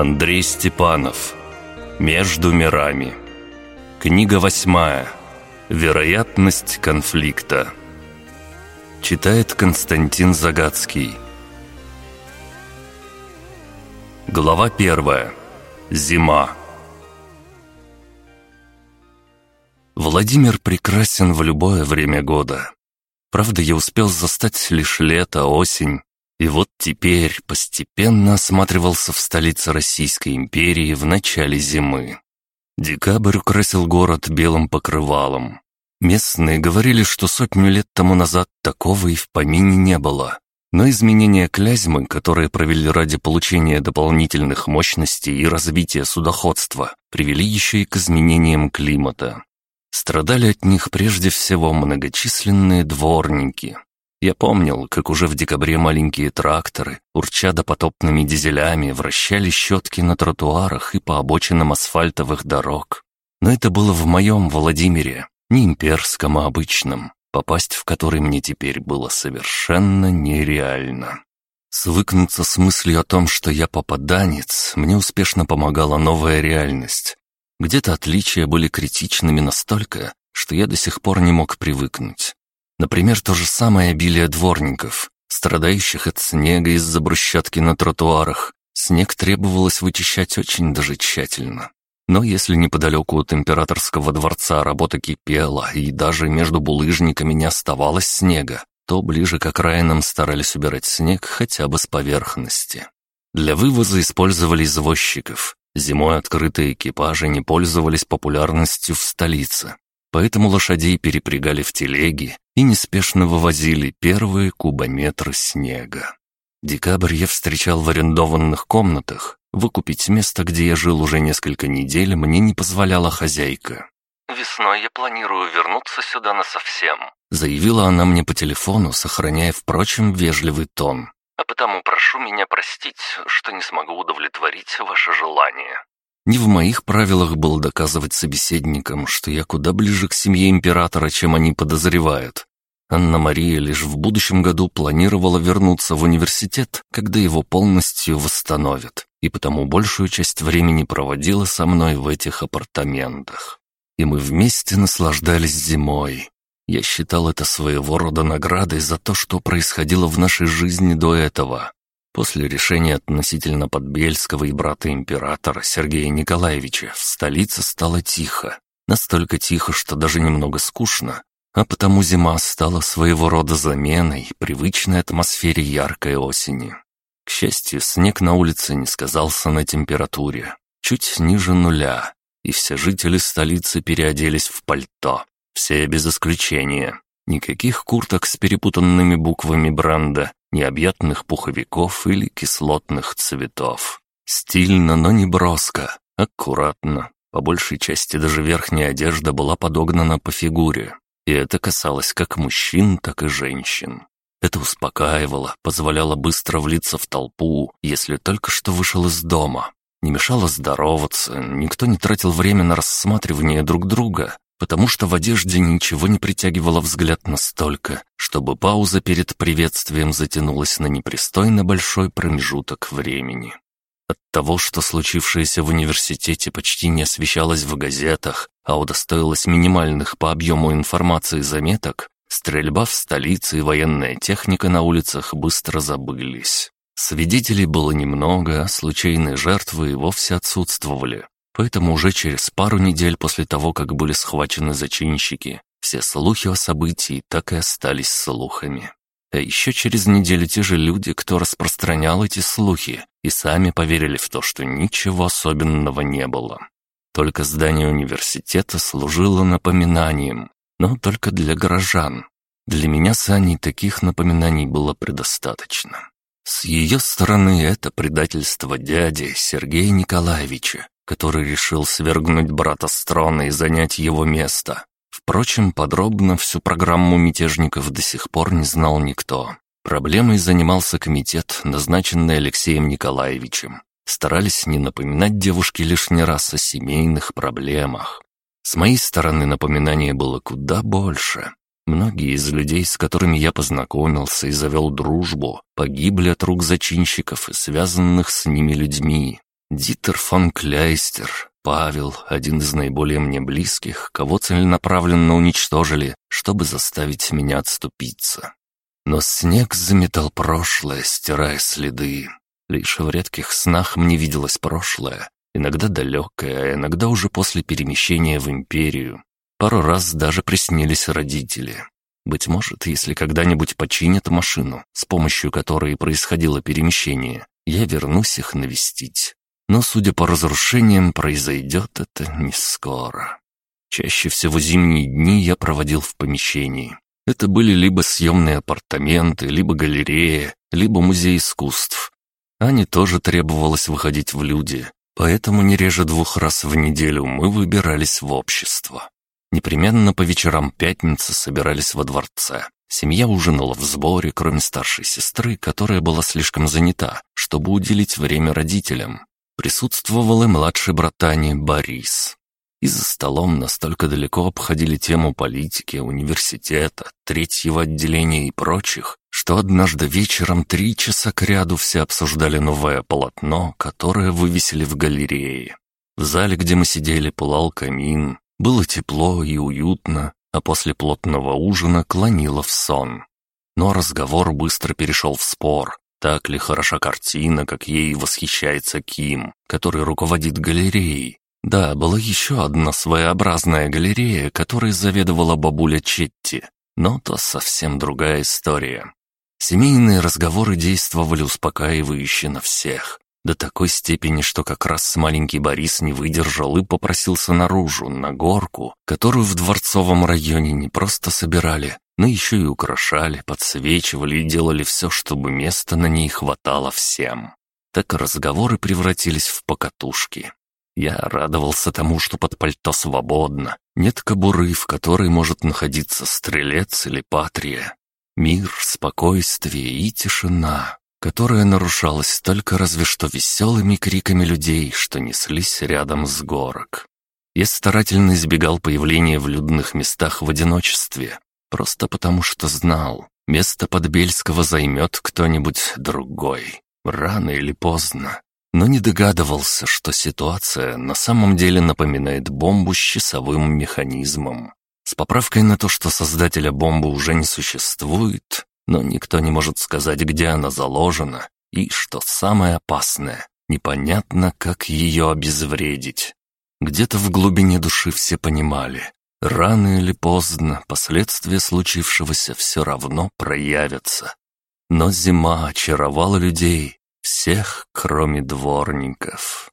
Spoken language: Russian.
Андрей Степанов. Между мирами. Книга восьмая. Вероятность конфликта. Читает Константин Загадский. Глава первая. Зима. Владимир прекрасен в любое время года. Правда, я успел застать лишь лето, осень, и вот теперь постепенно осматривался в столице Российской империи в начале зимы. Декабрь украсил город белым покрывалом. Местные говорили, что сотню лет тому назад такого и в помине не было. Но изменения клязьмы, которые провели ради получения дополнительных мощностей и развития судоходства, привели еще и к изменениям климата. Страдали от них прежде всего многочисленные дворники, я помнил, как уже в декабре маленькие тракторы, урча допотопными дизелями, вращали щетки на тротуарах и по обочинам асфальтовых дорог. Но это было в моем Владимире, не имперском, а обычном, попасть в который мне теперь было совершенно нереально. Свыкнуться с мыслью о том, что я попаданец, мне успешно помогала новая реальность. Где-то отличия были критичными настолько, что я до сих пор не мог привыкнуть. Например, то же самое обилие дворников, страдающих от снега из-за брусчатки на тротуарах. Снег требовалось вычищать очень даже тщательно. Но если неподалеку от императорского дворца работа кипела, и даже между булыжниками не оставалось снега, то ближе к окраинам старались убирать снег хотя бы с поверхности. Для вывоза использовали извозчиков. Зимой открытые экипажи не пользовались популярностью в столице. Поэтому лошадей перепрягали в телеги и неспешно вывозили первые кубометры снега. Декабрь я встречал в арендованных комнатах. Выкупить место, где я жил уже несколько недель, мне не позволяла хозяйка. «Весной я планирую вернуться сюда насовсем», заявила она мне по телефону, сохраняя, впрочем, вежливый тон. «А потому прошу меня простить, что не смогу удовлетворить ваше желание». Не в моих правилах было доказывать собеседникам, что я куда ближе к семье императора, чем они подозревают. Анна-Мария лишь в будущем году планировала вернуться в университет, когда его полностью восстановят, и потому большую часть времени проводила со мной в этих апартаментах. И мы вместе наслаждались зимой. Я считал это своего рода наградой за то, что происходило в нашей жизни до этого. После решения относительно Подбельского и брата императора Сергея Николаевича в столице стало тихо. Настолько тихо, что даже немного скучно, а потому зима стала своего рода заменой привычной атмосфере яркой осени. К счастью, снег на улице не сказался на температуре, чуть ниже нуля, и все жители столицы переоделись в пальто, все без исключения. Никаких курток с перепутанными буквами бренда, необъятных пуховиков или кислотных цветов. Стильно, но не броско, аккуратно. По большей части даже верхняя одежда была подогнана по фигуре. И это касалось как мужчин, так и женщин. Это успокаивало, позволяло быстро влиться в толпу, если только что вышел из дома. Не мешало здороваться, никто не тратил время на рассматривание друг друга, потому что в одежде ничего не притягивало взгляд настолько, чтобы пауза перед приветствием затянулась на непристойно большой промежуток времени. От того, что случившееся в университете почти не освещалось в газетах, а удостоилось минимальных по объему информации заметок, стрельба в столице и военная техника на улицах быстро забылись. Свидетелей было немного, а случайные жертвы и вовсе отсутствовали. Поэтому уже через пару недель после того, как были схвачены зачинщики, все слухи о событии так и остались слухами. А еще через неделю те же люди, кто распространял эти слухи, и сами поверили в то, что ничего особенного не было. Только здание университета служило напоминанием, но только для горожан. Для меня с Аней таких напоминаний было предостаточно. С ее стороны это предательство дяди Сергея Николаевича, который решил свергнуть брата с трона и занять его место. Впрочем, подробно всю программу мятежников до сих пор не знал никто. Проблемой занимался комитет, назначенный Алексеем Николаевичем. Старались не напоминать девушке лишний раз о семейных проблемах. С моей стороны напоминание было куда больше. Многие из людей, с которыми я познакомился и завел дружбу, погибли от рук зачинщиков и связанных с ними людьми. Дитер фон Кляйстер, Павел, один из наиболее мне близких, кого целенаправленно уничтожили, чтобы заставить меня отступиться. Но снег заметал прошлое, стирая следы. Лишь в редких снах мне виделось прошлое, иногда далекое, а иногда уже после перемещения в империю. Пару раз даже приснились родители. Быть может, если когда-нибудь починят машину, с помощью которой происходило перемещение, я вернусь их навестить. Но, судя по разрушениям, произойдет это не скоро. Чаще всего зимние дни я проводил в помещении. Это были либо съемные апартаменты, либо галерея, либо музей искусств. Ане тоже требовалось выходить в люди, поэтому не реже двух раз в неделю мы выбирались в общество. Непременно по вечерам пятницы собирались во дворце. Семья ужинала в сборе, кроме старшей сестры, которая была слишком занята, чтобы уделить время родителям. Присутствовал и младший брат Ани Борис. И за столом настолько далеко обходили тему политики, университета, третьего отделения и прочих, что однажды вечером три часа кряду все обсуждали новое полотно, которое вывесили в галерее. В зале, где мы сидели, пылал камин. Было тепло и уютно, а после плотного ужина клонило в сон. Но разговор быстро перешел в спор, так ли хороша картина, как ей восхищается Ким, который руководит галереей? Да, была еще одна своеобразная галерея, которой заведовала бабуля Четти, но то совсем другая история. Семейные разговоры действовали успокаивающе на всех, до такой степени, что как раз маленький Борис не выдержал и попросился наружу, на горку, которую в Дворцовом районе не просто собирали, но еще и украшали, подсвечивали и делали все, чтобы места на ней хватало всем. Так разговоры превратились в покатушки. Я радовался тому, что под пальто свободно, нет кобуры, в которой может находиться стрелец или патрия. Мир, спокойствие и тишина, которая нарушалась только разве что веселыми криками людей, что неслись рядом с горок. Я старательно избегал появления в людных местах в одиночестве, Просто потому что знал, место Подбельского займет кто-нибудь другой. Рано или поздно. Но не догадывался, что ситуация на самом деле напоминает бомбу с часовым механизмом. С поправкой на то, что создателя бомбы уже не существует, но никто не может сказать, где она заложена, и, что самое опасное, непонятно, как ее обезвредить. Где-то в глубине души все понимали, Рано или поздно последствия случившегося все равно проявятся. Но зима очаровала людей, всех, кроме дворников.